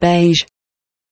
beige